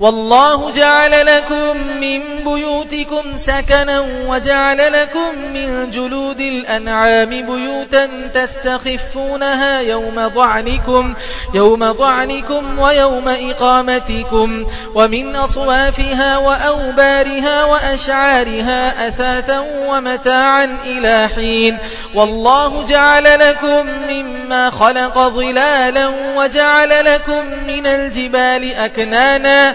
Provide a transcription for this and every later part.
والله جعل لكم من بيوتكم سكنا وجعل لكم من جلود الأنعام بيوتا تستخفونها يوم ضعنكم يوم ضعنكم ويوم إقامتكم ومن أصوافها وأوبارها وأشعارها أثاثا ومتاعا إلى حين. والله جعل لكم مما خلق ظلالا وجعل لكم من الجبال أكنانا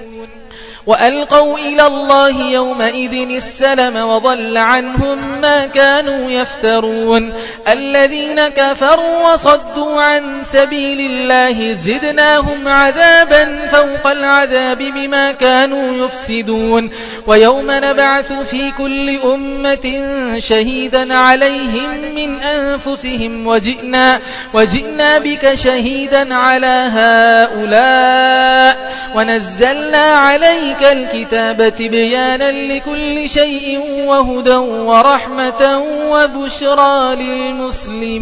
وألقوا إلى الله يومئذ السلم وضل عنهم ما كانوا يفترون. الذين كفروا وصدوا عن سبيل الله زدناهم عذابا فوق العذاب بما كانوا يفسدون. ويوم نبعث في كل أمة شهيدا عليهم من أنفسهم. وجئنا, وجئنا بك شهيدا على هؤلاء ونزلنا عليهم عليك الكتاب بيانا لكل شيء وهدى ورحمة وبشرى للمسلمين.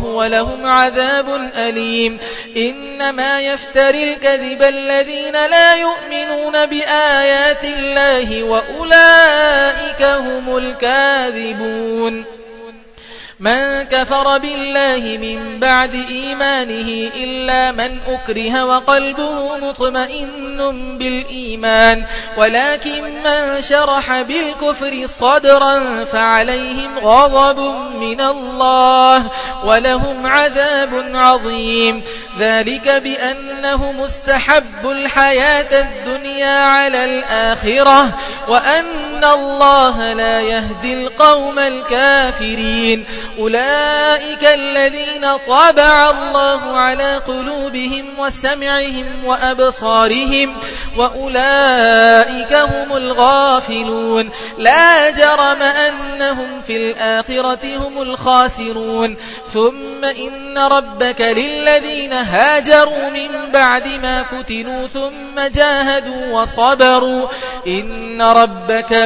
ولهم عذاب أليم. إنما يفتري الكذب الذين لا يؤمنون بآيات الله وأولئك هم الكاذبون. من كفر بالله من بعد إيمانه إلا من أكره وقلبه مطمئن بالإيمان. ولكن من شرح بالكفر صدرا فعليهم غضب من الله ولهم عذاب عظيم. ذلك بأنه مستحب الحياة الدنيا على الآخرة وأن الله لا يهدي القوم الكافرين أولئك الذين طبع الله على قلوبهم وسمعهم وأبصارهم وأولئك هم الغافلون لا جرم أنهم في الآخرة هم الخاسرون ثم إن ربك للذين هاجروا من بعد ما فتنوا ثم جاهدوا وصبروا إن ربك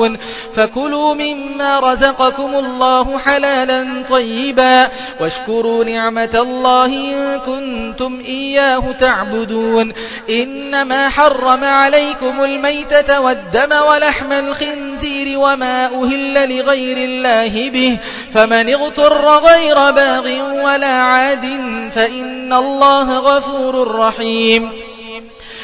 تعلمون فكلوا مما رزقكم الله حلالا طيبا واشكروا نعمة الله إن كنتم إياه تعبدون إنما حرم عليكم الميتة والدم ولحم الخنزير وما أهل لغير الله به فمن اغتر غير باغ ولا عاد فإن الله غفور رحيم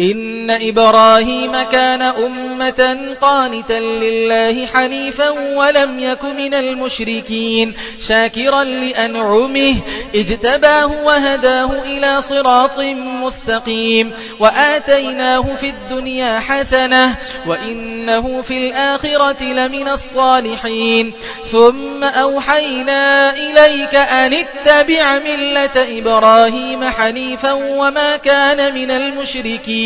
إن إبراهيم كان أمة قانتا لله حنيفا ولم يك من المشركين شاكرا لأنعمه اجتباه وهداه إلى صراط مستقيم وآتيناه في الدنيا حسنة وإنه في الآخرة لمن الصالحين. ثم أوحينا إليك أن اتبع ملة إبراهيم حنيفا وما كان من المشركين.